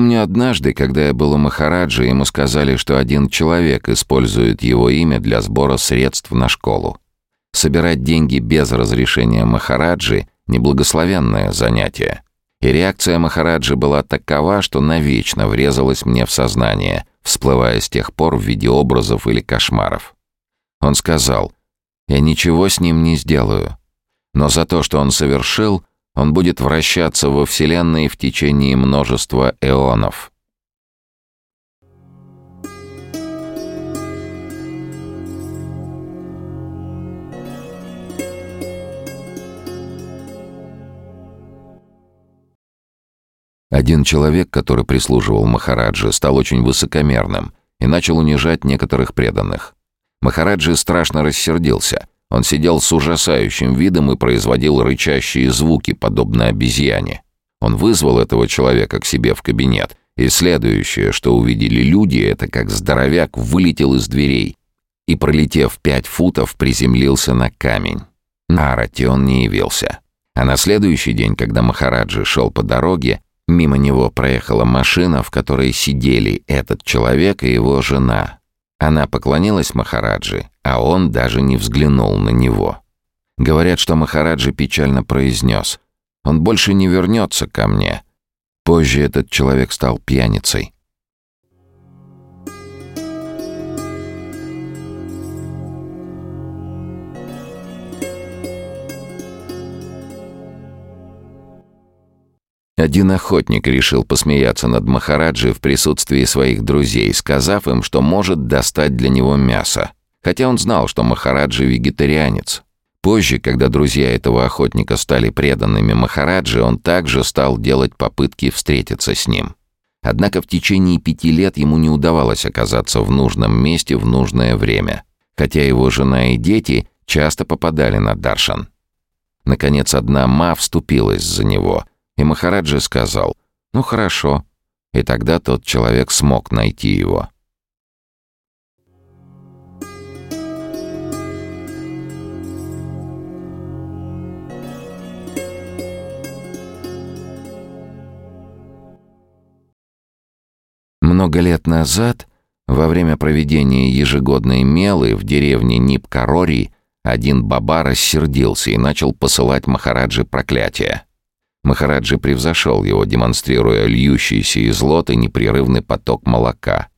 Помню однажды, когда я был у Махараджа, ему сказали, что один человек использует его имя для сбора средств на школу. Собирать деньги без разрешения Махараджи — неблагословенное занятие. И реакция Махараджи была такова, что навечно врезалась мне в сознание, всплывая с тех пор в виде образов или кошмаров. Он сказал, «Я ничего с ним не сделаю, но за то, что он совершил, он будет вращаться во Вселенной в течение множества эонов. Один человек, который прислуживал Махараджи, стал очень высокомерным и начал унижать некоторых преданных. Махараджи страшно рассердился — он сидел с ужасающим видом и производил рычащие звуки, подобно обезьяне. Он вызвал этого человека к себе в кабинет, и следующее, что увидели люди, это как здоровяк вылетел из дверей и, пролетев пять футов, приземлился на камень. На арате он не явился. А на следующий день, когда Махараджи шел по дороге, мимо него проехала машина, в которой сидели этот человек и его жена, она поклонилась Махараджи, а он даже не взглянул на него. Говорят, что Махараджи печально произнес «Он больше не вернется ко мне». Позже этот человек стал пьяницей. Один охотник решил посмеяться над Махараджи в присутствии своих друзей, сказав им, что может достать для него мясо. Хотя он знал, что Махараджи вегетарианец. Позже, когда друзья этого охотника стали преданными Махараджи, он также стал делать попытки встретиться с ним. Однако в течение пяти лет ему не удавалось оказаться в нужном месте в нужное время, хотя его жена и дети часто попадали на Даршан. Наконец, одна ма вступилась за него, и Махараджи сказал «Ну хорошо». И тогда тот человек смог найти его. Много лет назад, во время проведения ежегодной мелы в деревне Нипкарори, один баба рассердился и начал посылать Махараджи проклятия. Махараджи превзошел его, демонстрируя льющийся из лота непрерывный поток молока.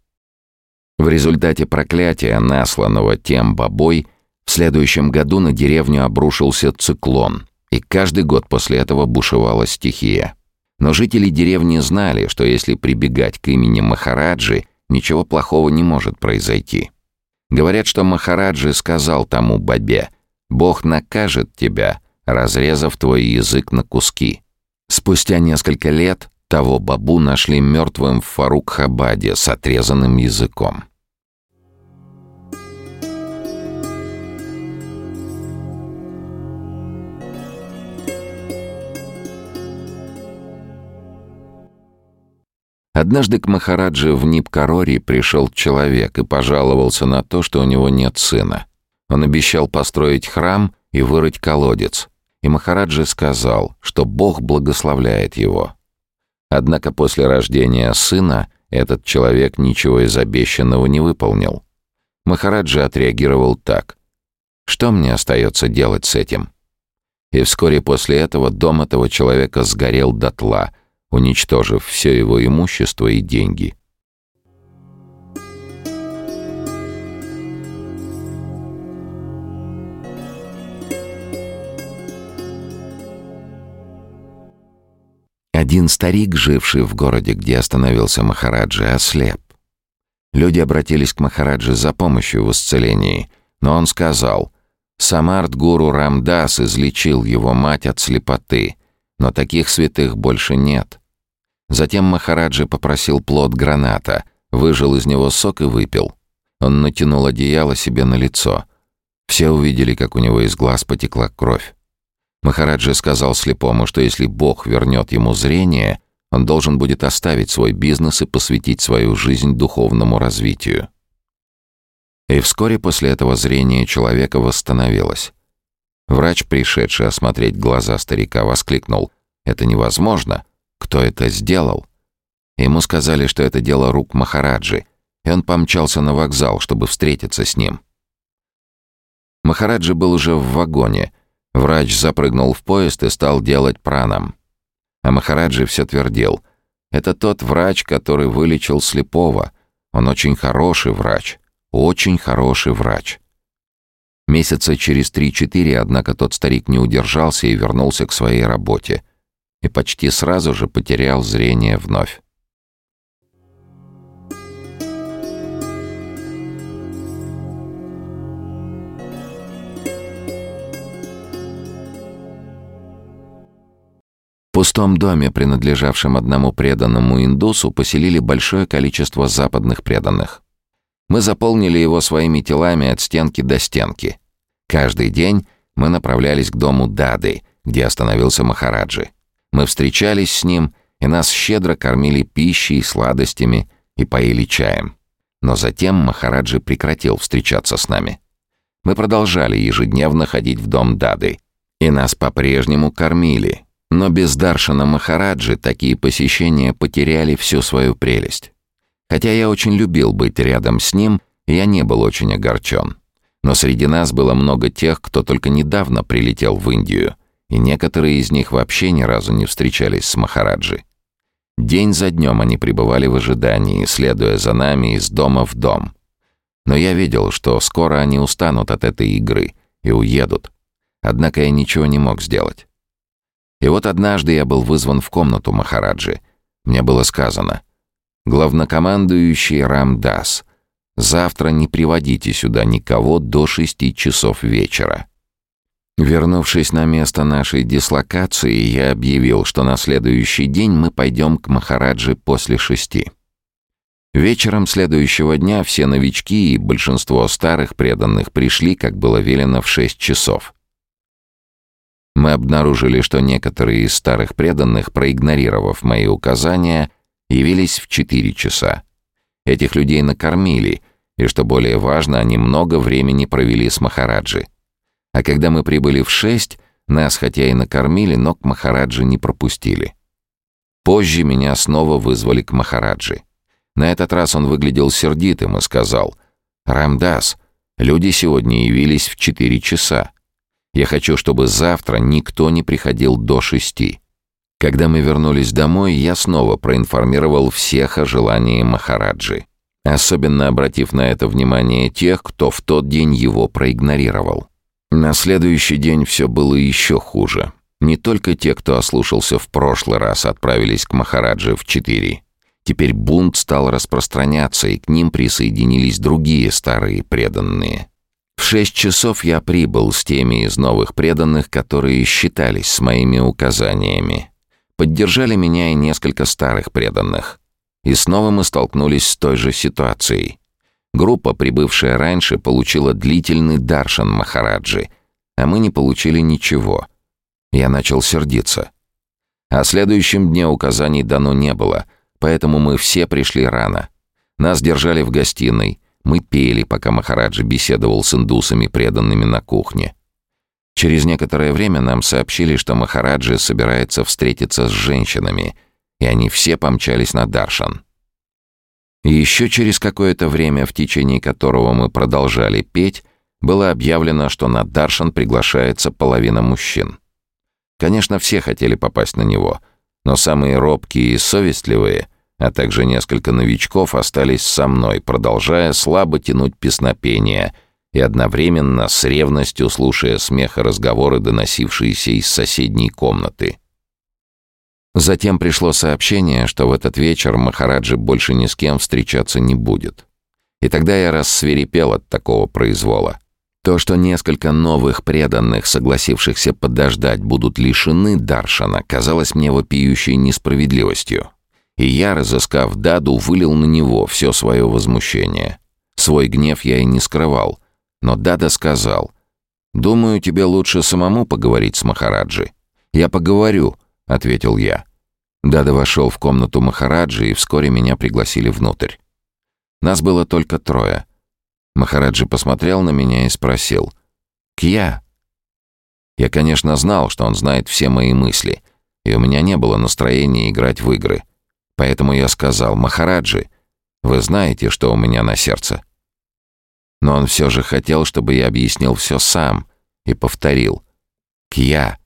В результате проклятия, насланного тем бабой, в следующем году на деревню обрушился циклон, и каждый год после этого бушевала стихия. Но жители деревни знали, что если прибегать к имени Махараджи, ничего плохого не может произойти. Говорят, что Махараджи сказал тому бабе, «Бог накажет тебя, разрезав твой язык на куски». Спустя несколько лет того бабу нашли мертвым в Фарукхабаде с отрезанным языком. Однажды к Махараджи в Нипкарори пришел человек и пожаловался на то, что у него нет сына. Он обещал построить храм и вырыть колодец, и Махараджи сказал, что Бог благословляет его. Однако после рождения сына этот человек ничего из обещанного не выполнил. Махараджи отреагировал так. «Что мне остается делать с этим?» И вскоре после этого дом этого человека сгорел дотла, уничтожив все его имущество и деньги. Один старик, живший в городе, где остановился Махараджи, ослеп. Люди обратились к Махараджи за помощью в исцелении, но он сказал, «Самарт-гуру Рамдас излечил его мать от слепоты, но таких святых больше нет». Затем Махараджи попросил плод граната, выжил из него сок и выпил. Он натянул одеяло себе на лицо. Все увидели, как у него из глаз потекла кровь. Махараджа сказал слепому, что если Бог вернет ему зрение, он должен будет оставить свой бизнес и посвятить свою жизнь духовному развитию. И вскоре после этого зрение человека восстановилось. Врач, пришедший осмотреть глаза старика, воскликнул «Это невозможно! Кто это сделал?» Ему сказали, что это дело рук Махараджи, и он помчался на вокзал, чтобы встретиться с ним. Махараджи был уже в вагоне. Врач запрыгнул в поезд и стал делать пранам. А Махараджи все твердил. «Это тот врач, который вылечил слепого. Он очень хороший врач. Очень хороший врач». Месяца через три-четыре, однако, тот старик не удержался и вернулся к своей работе. И почти сразу же потерял зрение вновь. Пустом доме, принадлежавшем одному преданному индусу, поселили большое количество западных преданных. Мы заполнили его своими телами от стенки до стенки. Каждый день мы направлялись к дому Дады, где остановился Махараджи. Мы встречались с ним, и нас щедро кормили пищей и сладостями и поили чаем. Но затем Махараджи прекратил встречаться с нами. Мы продолжали ежедневно ходить в дом Дады, и нас по-прежнему кормили, но без Даршана Махараджи такие посещения потеряли всю свою прелесть. Хотя я очень любил быть рядом с ним, я не был очень огорчен. Но среди нас было много тех, кто только недавно прилетел в Индию, и некоторые из них вообще ни разу не встречались с Махараджи. День за днем они пребывали в ожидании, следуя за нами из дома в дом. Но я видел, что скоро они устанут от этой игры и уедут. Однако я ничего не мог сделать. И вот однажды я был вызван в комнату Махараджи. Мне было сказано, «Главнокомандующий Рамдас, завтра не приводите сюда никого до шести часов вечера». Вернувшись на место нашей дислокации, я объявил, что на следующий день мы пойдем к Махараджи после шести. Вечером следующего дня все новички и большинство старых преданных пришли, как было велено, в шесть часов. Мы обнаружили, что некоторые из старых преданных, проигнорировав мои указания, явились в четыре часа. Этих людей накормили, и, что более важно, они много времени провели с Махараджи. А когда мы прибыли в шесть, нас хотя и накормили, но к Махараджи не пропустили. Позже меня снова вызвали к Махараджи. На этот раз он выглядел сердитым и сказал, «Рамдас, люди сегодня явились в четыре часа. Я хочу, чтобы завтра никто не приходил до шести. Когда мы вернулись домой, я снова проинформировал всех о желании Махараджи, особенно обратив на это внимание тех, кто в тот день его проигнорировал. На следующий день все было еще хуже. Не только те, кто ослушался в прошлый раз, отправились к Махараджи в четыре. Теперь бунт стал распространяться, и к ним присоединились другие старые преданные. В шесть часов я прибыл с теми из новых преданных, которые считались с моими указаниями. Поддержали меня и несколько старых преданных. И снова мы столкнулись с той же ситуацией. Группа, прибывшая раньше, получила длительный даршан Махараджи, а мы не получили ничего. Я начал сердиться. О следующем дне указаний дано не было, поэтому мы все пришли рано. Нас держали в гостиной, мы пели, пока Махараджа беседовал с индусами, преданными на кухне. Через некоторое время нам сообщили, что Махараджа собирается встретиться с женщинами, и они все помчались на Даршан. И еще через какое-то время, в течение которого мы продолжали петь, было объявлено, что на Даршан приглашается половина мужчин. Конечно, все хотели попасть на него, но самые робкие и совестливые а также несколько новичков остались со мной, продолжая слабо тянуть песнопение и одновременно с ревностью слушая смех и разговоры, доносившиеся из соседней комнаты. Затем пришло сообщение, что в этот вечер Махараджи больше ни с кем встречаться не будет. И тогда я рассверепел от такого произвола. То, что несколько новых преданных, согласившихся подождать, будут лишены Даршана, казалось мне вопиющей несправедливостью и я, разыскав Даду, вылил на него все свое возмущение. Свой гнев я и не скрывал, но Дада сказал, «Думаю, тебе лучше самому поговорить с Махараджи». «Я поговорю», — ответил я. Дада вошел в комнату Махараджи, и вскоре меня пригласили внутрь. Нас было только трое. Махараджи посмотрел на меня и спросил, «Кья?» Я, конечно, знал, что он знает все мои мысли, и у меня не было настроения играть в игры — Поэтому я сказал, «Махараджи, вы знаете, что у меня на сердце?» Но он все же хотел, чтобы я объяснил все сам и повторил. «Кья».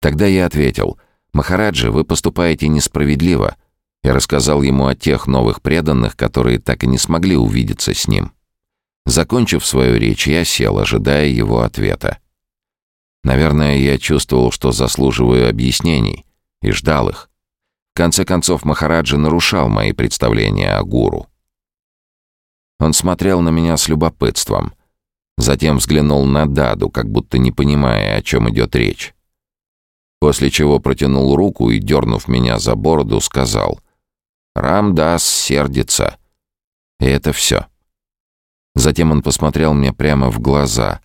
Тогда я ответил, «Махараджи, вы поступаете несправедливо», и рассказал ему о тех новых преданных, которые так и не смогли увидеться с ним. Закончив свою речь, я сел, ожидая его ответа. Наверное, я чувствовал, что заслуживаю объяснений, и ждал их. Конце концов, Махараджа нарушал мои представления о гуру. Он смотрел на меня с любопытством. Затем взглянул на Даду, как будто не понимая, о чем идет речь. После чего протянул руку и, дернув меня за бороду, сказал «Рамдас сердится». И это все. Затем он посмотрел мне прямо в глаза,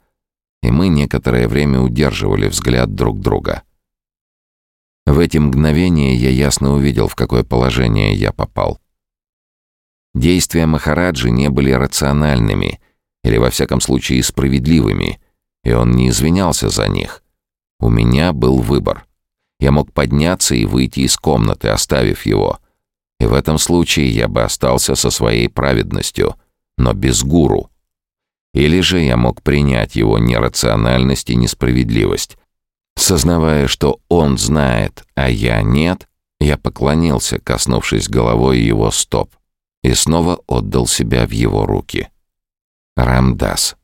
и мы некоторое время удерживали взгляд друг друга. В эти мгновения я ясно увидел, в какое положение я попал. Действия Махараджи не были рациональными или, во всяком случае, справедливыми, и он не извинялся за них. У меня был выбор. Я мог подняться и выйти из комнаты, оставив его. И в этом случае я бы остался со своей праведностью, но без гуру. Или же я мог принять его нерациональность и несправедливость, Сознавая, что он знает, а я нет, я поклонился, коснувшись головой его стоп, и снова отдал себя в его руки. Рамдас.